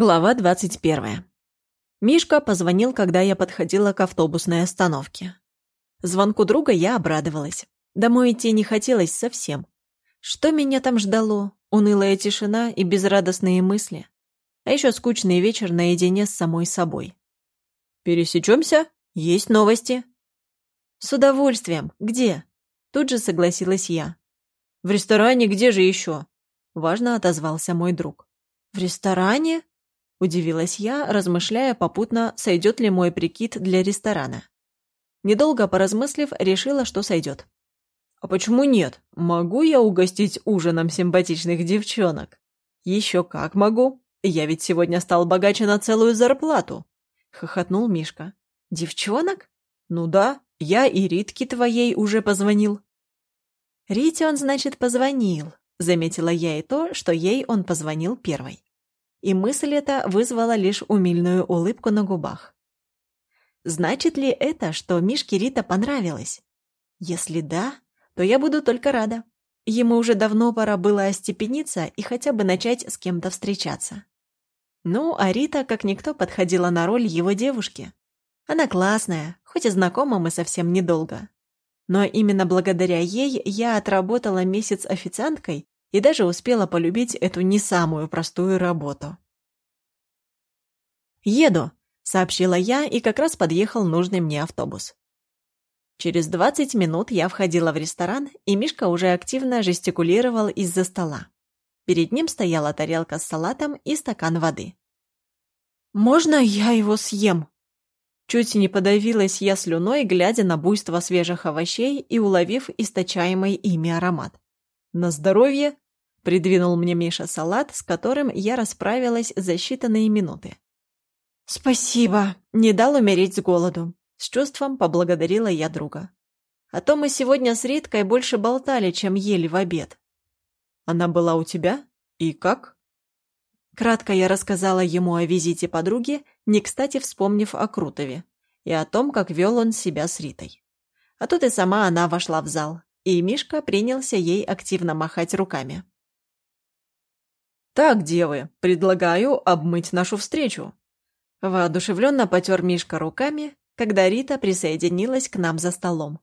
Глава 21. Мишка позвонил, когда я подходила к автобусной остановке. Звонку друга я обрадовалась. Домой идти не хотелось совсем. Что меня там ждало? Унылая тишина и безрадостные мысли. А еще скучный вечер наедине с самой собой. «Пересечемся? Есть новости?» «С удовольствием. Где?» Тут же согласилась я. «В ресторане где же еще?» Важно отозвался мой друг. «В ресторане?» Удивилась я, размышляя попутно, сойдет ли мой прикид для ресторана. Недолго поразмыслив, решила, что сойдет. «А почему нет? Могу я угостить ужином симпатичных девчонок?» «Еще как могу. Я ведь сегодня стал богаче на целую зарплату», — хохотнул Мишка. «Девчонок? Ну да, я и Ритке твоей уже позвонил». «Рите он, значит, позвонил», — заметила я и то, что ей он позвонил первой и мысль эта вызвала лишь умильную улыбку на губах. Значит ли это, что Мишке Рита понравилась? Если да, то я буду только рада. Ему уже давно пора было остепениться и хотя бы начать с кем-то встречаться. Ну, а Рита, как никто, подходила на роль его девушки. Она классная, хоть и знакома мы совсем недолго. Но именно благодаря ей я отработала месяц официанткой и даже успела полюбить эту не самую простую работу. «Еду», — сообщила я, и как раз подъехал нужный мне автобус. Через 20 минут я входила в ресторан, и Мишка уже активно жестикулировал из-за стола. Перед ним стояла тарелка с салатом и стакан воды. «Можно я его съем?» Чуть не подавилась я слюной, глядя на буйство свежих овощей и уловив источаемый ими аромат. «На здоровье!» — придвинул мне Миша салат, с которым я расправилась за считанные минуты. «Спасибо!» — не дал умереть с голоду. С чувством поблагодарила я друга. А то мы сегодня с Риткой больше болтали, чем ели в обед. «Она была у тебя? И как?» Кратко я рассказала ему о визите подруги, не кстати вспомнив о Крутове, и о том, как вел он себя с Ритой. А тут и сама она вошла в зал, и Мишка принялся ей активно махать руками. «Так, девы, предлагаю обмыть нашу встречу». Воодушевленно потер Мишка руками, когда Рита присоединилась к нам за столом.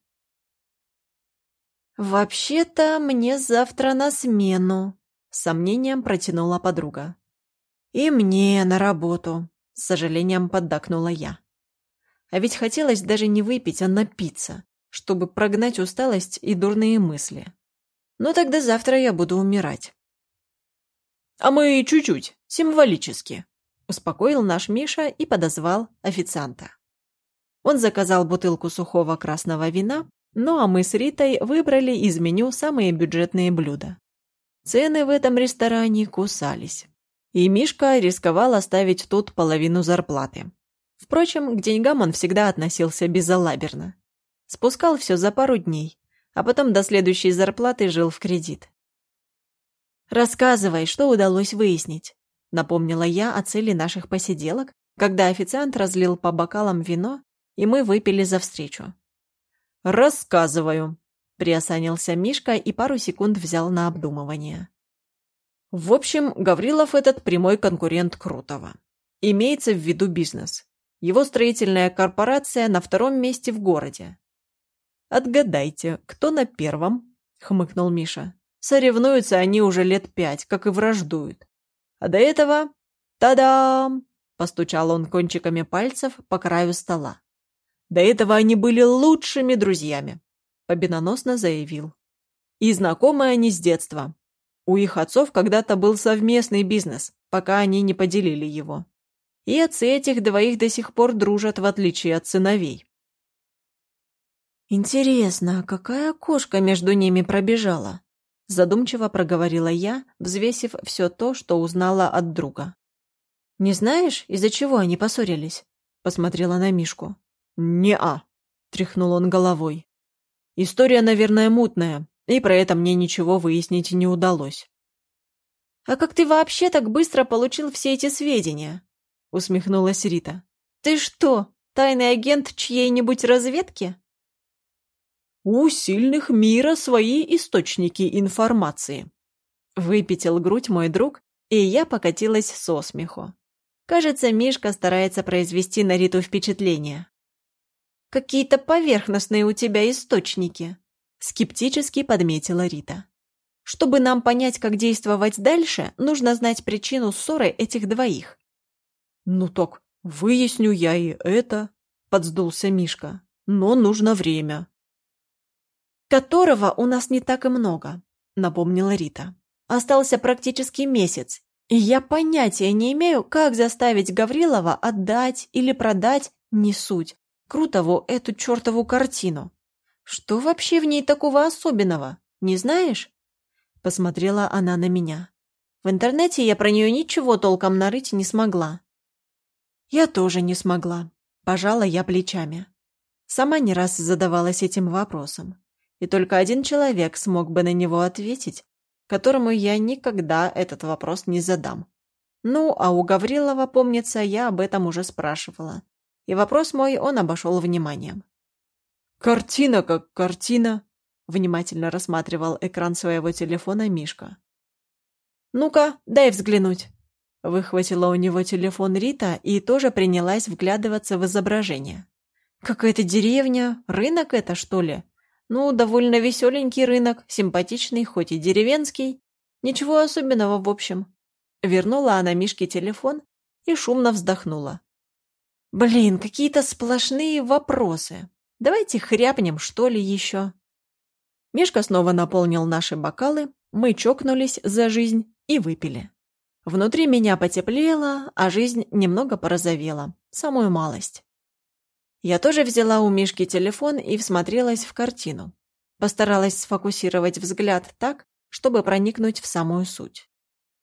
«Вообще-то мне завтра на смену», — сомнением протянула подруга. «И мне на работу», — с сожалением поддакнула я. А ведь хотелось даже не выпить, а напиться чтобы прогнать усталость и дурные мысли. Но тогда завтра я буду умирать. «А мы чуть-чуть, символически», — успокоил наш Миша и подозвал официанта. Он заказал бутылку сухого красного вина, ну а мы с Ритой выбрали из меню самые бюджетные блюда. Цены в этом ресторане кусались. И Мишка рисковал оставить тут половину зарплаты. Впрочем, к деньгам он всегда относился безалаберно. Спускал все за пару дней, а потом до следующей зарплаты жил в кредит. «Рассказывай, что удалось выяснить», — напомнила я о цели наших посиделок, когда официант разлил по бокалам вино, и мы выпили за встречу. «Рассказываю», — приосанился Мишка и пару секунд взял на обдумывание. В общем, Гаврилов этот прямой конкурент Крутого. Имеется в виду бизнес. Его строительная корпорация на втором месте в городе. «Отгадайте, кто на первом?» — хмыкнул Миша. «Соревнуются они уже лет пять, как и враждуют. А до этого... Та-дам!» — постучал он кончиками пальцев по краю стола. «До этого они были лучшими друзьями», — победоносно заявил. «И знакомы они с детства. У их отцов когда-то был совместный бизнес, пока они не поделили его. И отцы этих двоих до сих пор дружат, в отличие от сыновей. «Интересно, какая кошка между ними пробежала?» Задумчиво проговорила я, взвесив все то, что узнала от друга. «Не знаешь, из-за чего они поссорились?» Посмотрела на Мишку. «Не-а», — тряхнул он головой. «История, наверное, мутная, и про это мне ничего выяснить не удалось». «А как ты вообще так быстро получил все эти сведения?» усмехнулась Рита. «Ты что, тайный агент чьей-нибудь разведки?» У сильных мира свои источники информации. Выпятил грудь мой друг, и я покатилась со смеху. Кажется, Мишка старается произвести на Риту впечатление. «Какие-то поверхностные у тебя источники», — скептически подметила Рита. «Чтобы нам понять, как действовать дальше, нужно знать причину ссоры этих двоих». «Ну так, выясню я и это», — подсдулся Мишка. «Но нужно время». «Которого у нас не так и много», — напомнила Рита. «Остался практически месяц, и я понятия не имею, как заставить Гаврилова отдать или продать, не суть, Крутову эту чертову картину. Что вообще в ней такого особенного, не знаешь?» Посмотрела она на меня. В интернете я про нее ничего толком нарыть не смогла. Я тоже не смогла. Пожала я плечами. Сама не раз задавалась этим вопросом. И только один человек смог бы на него ответить, которому я никогда этот вопрос не задам. Ну, а у Гаврилова, помнится, я об этом уже спрашивала. И вопрос мой он обошел вниманием. «Картина как картина», — внимательно рассматривал экран своего телефона Мишка. «Ну-ка, дай взглянуть». Выхватила у него телефон Рита и тоже принялась вглядываться в изображение. «Какая-то деревня, рынок это, что ли? Ну, довольно веселенький рынок, симпатичный, хоть и деревенский. Ничего особенного в общем. Вернула она Мишке телефон и шумно вздохнула. Блин, какие-то сплошные вопросы. Давайте хряпнем, что ли, еще. Мишка снова наполнил наши бокалы, мы чокнулись за жизнь и выпили. Внутри меня потеплело, а жизнь немного порозовела, самую малость. Я тоже взяла у Мишки телефон и всмотрелась в картину. Постаралась сфокусировать взгляд так, чтобы проникнуть в самую суть.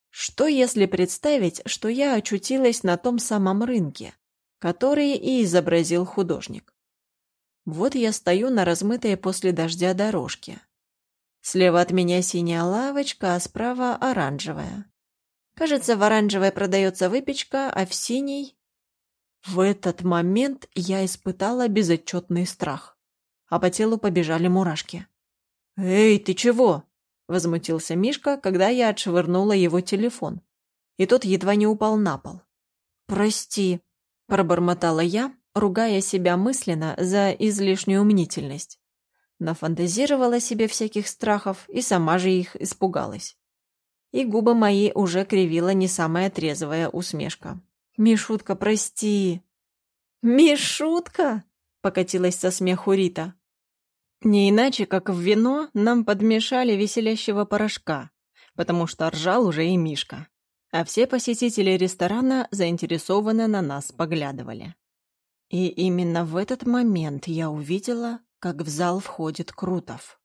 Что если представить, что я очутилась на том самом рынке, который и изобразил художник? Вот я стою на размытой после дождя дорожке. Слева от меня синяя лавочка, а справа оранжевая. Кажется, в оранжевой продается выпечка, а в синей в этот момент я испытала безотчетный страх, а по телу побежали мурашки. «Эй, ты чего?» – возмутился Мишка, когда я отшвырнула его телефон, и тот едва не упал на пол. «Прости», – пробормотала я, ругая себя мысленно за излишнюю мнительность. Нафантазировала себе всяких страхов и сама же их испугалась. И губы мои уже кривила не самая трезвая усмешка. «Мишутка, прости!» «Мишутка!» — покатилась со смеху Рита. Не иначе, как в вино нам подмешали веселящего порошка, потому что ржал уже и Мишка. А все посетители ресторана заинтересованно на нас поглядывали. И именно в этот момент я увидела, как в зал входит Крутов.